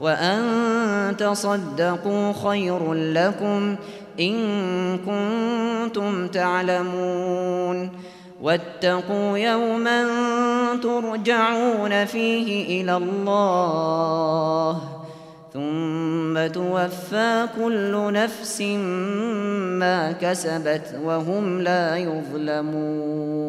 وأن تصدقوا خير لكم إن كنتم تعلمون واتقوا يوما ترجعون فيه إلى الله ثم توفى كل نفس ما كسبت وهم لا يظلمون